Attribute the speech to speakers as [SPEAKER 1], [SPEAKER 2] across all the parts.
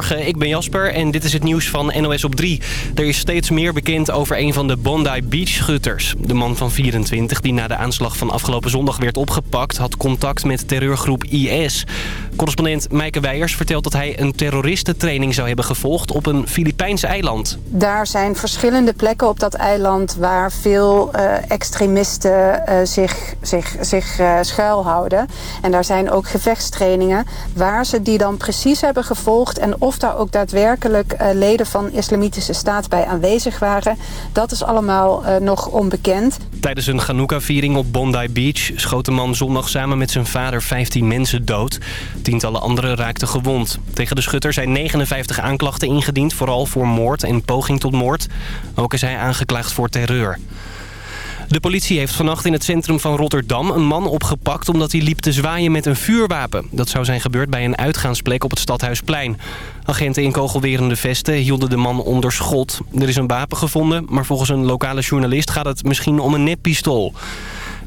[SPEAKER 1] Goedemorgen, ik ben Jasper en dit is het nieuws van NOS op 3. Er is steeds meer bekend over een van de Bondi Beach-schutters. De man van 24 die na de aanslag van afgelopen zondag werd opgepakt... had contact met terreurgroep IS. Correspondent Meike Weijers vertelt dat hij een terroristentraining zou hebben gevolgd... op een Filipijns eiland.
[SPEAKER 2] Daar zijn verschillende plekken op dat eiland... waar veel uh, extremisten uh, zich, zich, zich uh, schuilhouden. En daar zijn ook gevechtstrainingen... waar ze die dan precies hebben gevolgd... en of daar ook daadwerkelijk uh, leden van islamitische staat bij aanwezig waren... dat is allemaal uh, nog onbekend.
[SPEAKER 1] Tijdens een Hanukkah-viering op Bondi Beach... schoot de man zondag samen met zijn vader 15 mensen dood. Tientallen anderen raakten gewond. Tegen de schutter zijn 59 aanklachten ingediend... vooral voor moord en poging tot moord. Ook is hij aangeklaagd voor terreur. De politie heeft vannacht in het centrum van Rotterdam een man opgepakt... omdat hij liep te zwaaien met een vuurwapen. Dat zou zijn gebeurd bij een uitgaansplek op het Stadhuisplein. Agenten in kogelwerende vesten hielden de man onder schot. Er is een wapen gevonden, maar volgens een lokale journalist... gaat het misschien om een neppistool.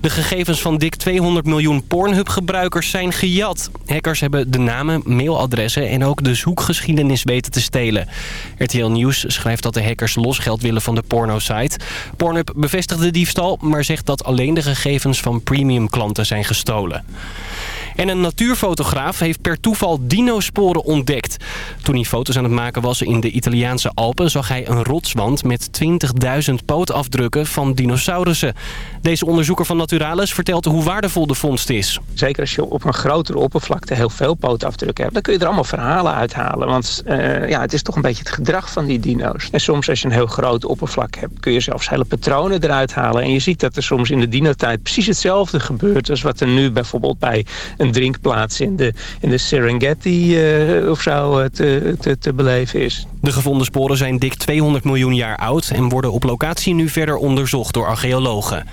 [SPEAKER 1] De gegevens van dik 200 miljoen Pornhub-gebruikers zijn gejat. Hackers hebben de namen, mailadressen en ook de zoekgeschiedenis weten te stelen. RTL Nieuws schrijft dat de hackers losgeld willen van de porno-site. Pornhub bevestigt de diefstal, maar zegt dat alleen de gegevens van premium-klanten zijn gestolen. En een natuurfotograaf heeft per toeval dinosporen ontdekt. Toen hij foto's aan het maken was in de Italiaanse Alpen... zag hij een rotswand met 20.000 pootafdrukken van dinosaurussen. Deze onderzoeker van Naturalis vertelt hoe waardevol de vondst is.
[SPEAKER 3] Zeker als je op een grotere oppervlakte heel veel pootafdrukken hebt... dan kun je er allemaal verhalen uithalen. Want uh, ja, het is toch een beetje het gedrag van die dino's. En soms als je een heel groot oppervlak hebt... kun je zelfs hele patronen eruit halen. En je ziet dat er soms in de dinotijd precies hetzelfde gebeurt... als wat er nu bijvoorbeeld bij een drinkplaats in de, in de Serengeti uh, of zo te, te, te beleven is.
[SPEAKER 1] De gevonden sporen zijn dik 200 miljoen jaar oud... en worden op locatie nu verder onderzocht door archeologen.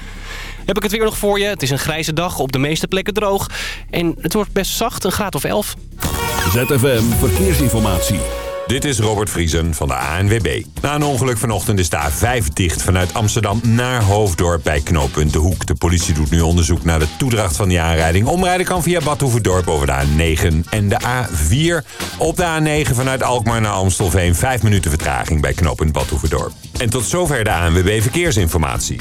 [SPEAKER 1] Heb ik het weer nog voor je. Het is een grijze dag, op de meeste plekken droog. En het wordt best zacht, een graad of 11.
[SPEAKER 4] ZFM Verkeersinformatie.
[SPEAKER 5] Dit is Robert Vriesen van de ANWB. Na een ongeluk vanochtend is de A5 dicht vanuit Amsterdam naar Hoofddorp bij knooppunt De Hoek. De politie doet nu onderzoek naar de toedracht van die aanrijding. Omrijden kan via Badhoevedorp over de A9 en de A4. Op de A9 vanuit Alkmaar naar Amstelveen 5 minuten vertraging bij knooppunt Badhoevedorp. En tot zover de ANWB Verkeersinformatie.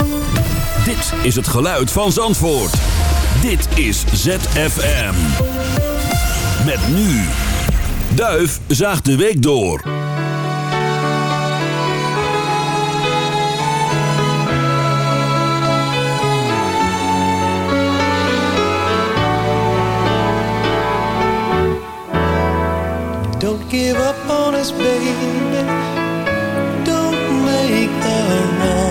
[SPEAKER 4] Dit is het geluid van Zandvoort. Dit is ZFM. Met nu. Duif zaagt de week door.
[SPEAKER 6] Don't give up on us. Don't make the wrong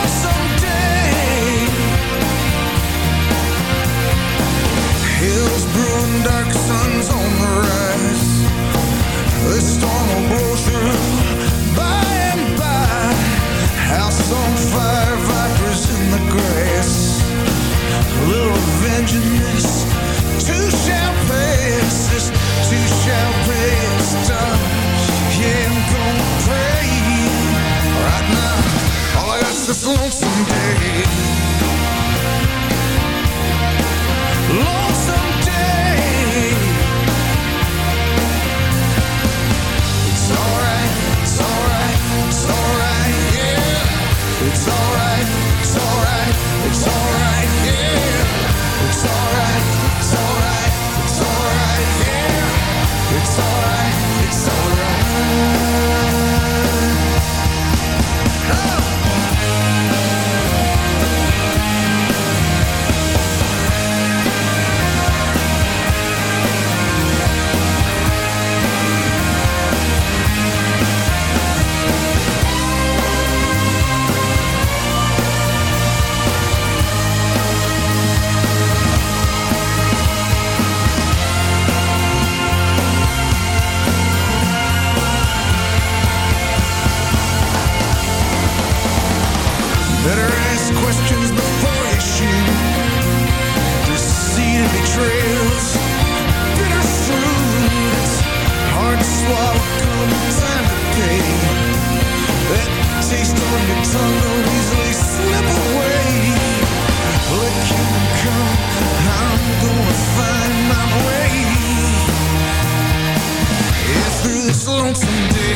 [SPEAKER 6] hills brewing dark suns on the rise. The storm will blow through by and by House on fire, vipers in the grass. A little vengeance, too shall pass This too shall pass time Yeah, I'm gonna pray. Right now, all
[SPEAKER 7] I got's this lonesome day. Lord Better ask questions before you shoot. And betrayals, bitter hard come time to pay. That taste on your tongue easily slip away. Come, I'm gonna find my way. Through this lonesome day.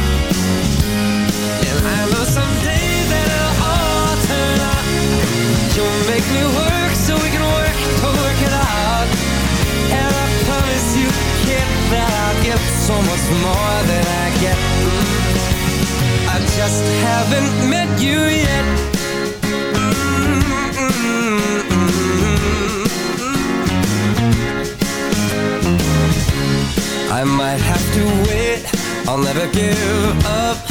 [SPEAKER 8] I'll give so we can work to work it out. And I promise you get that I'll get so much more than I get. I just haven't met you yet. I might have to wait, I'll never give up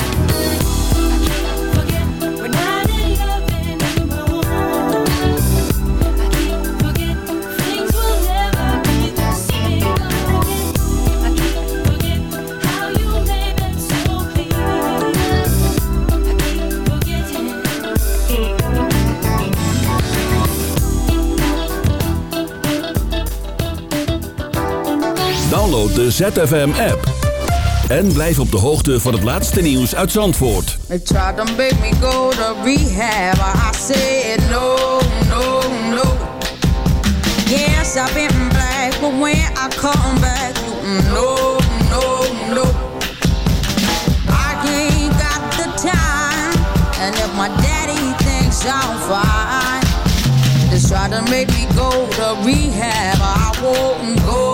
[SPEAKER 4] Download de ZFM-app. En blijf op de hoogte van het laatste nieuws uit Zandvoort.
[SPEAKER 9] They tried to make me go to rehab. I said no, no, no. Yes, I've been black, but when I come back, no, no, no. I ain't got the time, and if my daddy thinks I'm fine, they try to make me go to rehab. I won't go,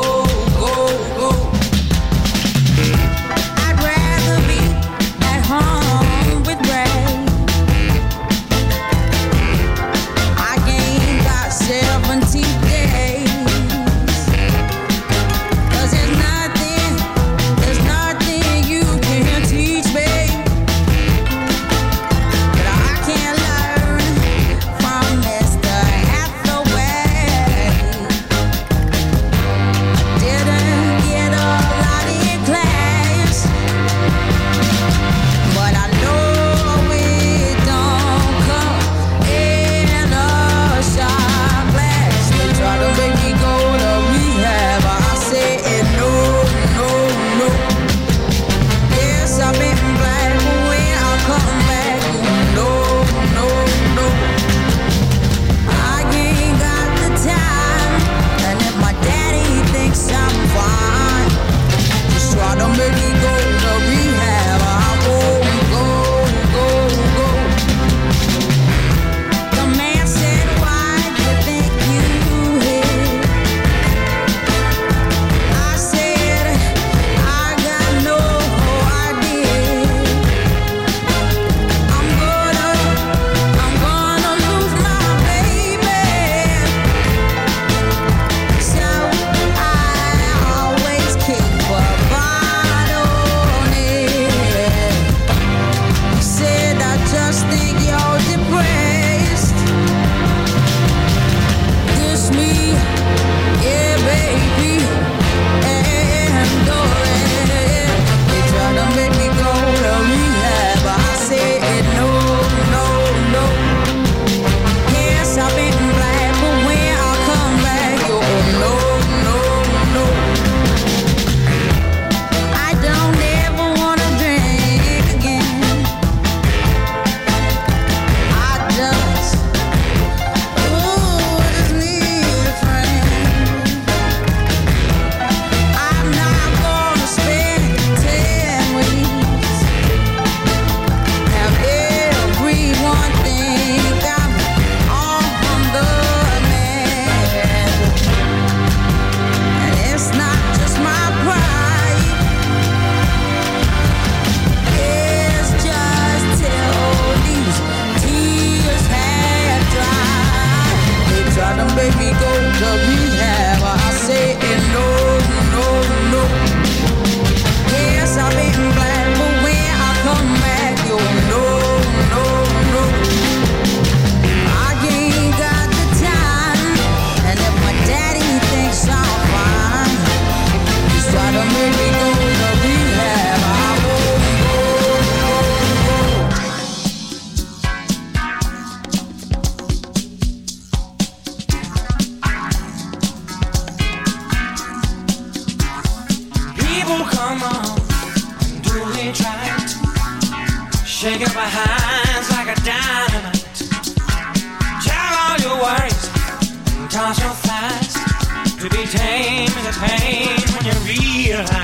[SPEAKER 8] the pain when you realize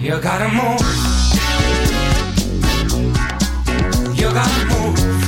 [SPEAKER 8] you gotta move. You gotta move.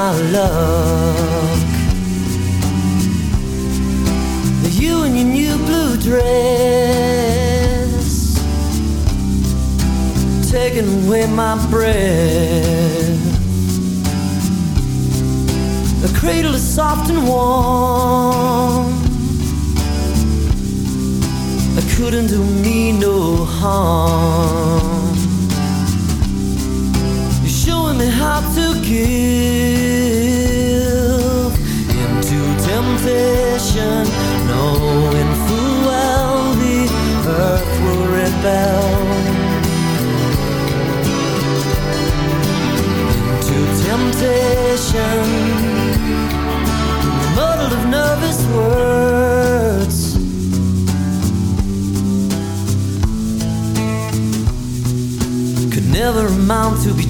[SPEAKER 10] My
[SPEAKER 6] luck. You in your new blue dress, taking away my breath.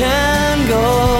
[SPEAKER 6] Can go